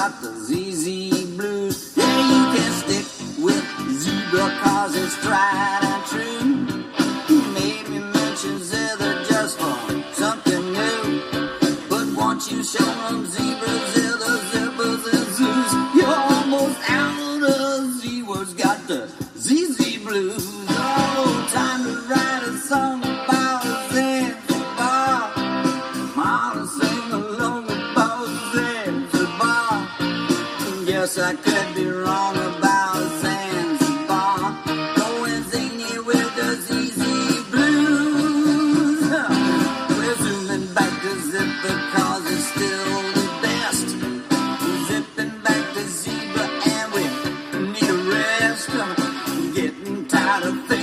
got the ZZ blues. Yeah, you can stick with Zebra cause it's tried and true. Maybe mention Zither just for something new. But won't you show guess I could be wrong about Zanzibar. Going zany with the ZZ Blues. We're zooming back to zip because it's still the best. Zipping back to zebra and we need a rest. I'm getting tired of things.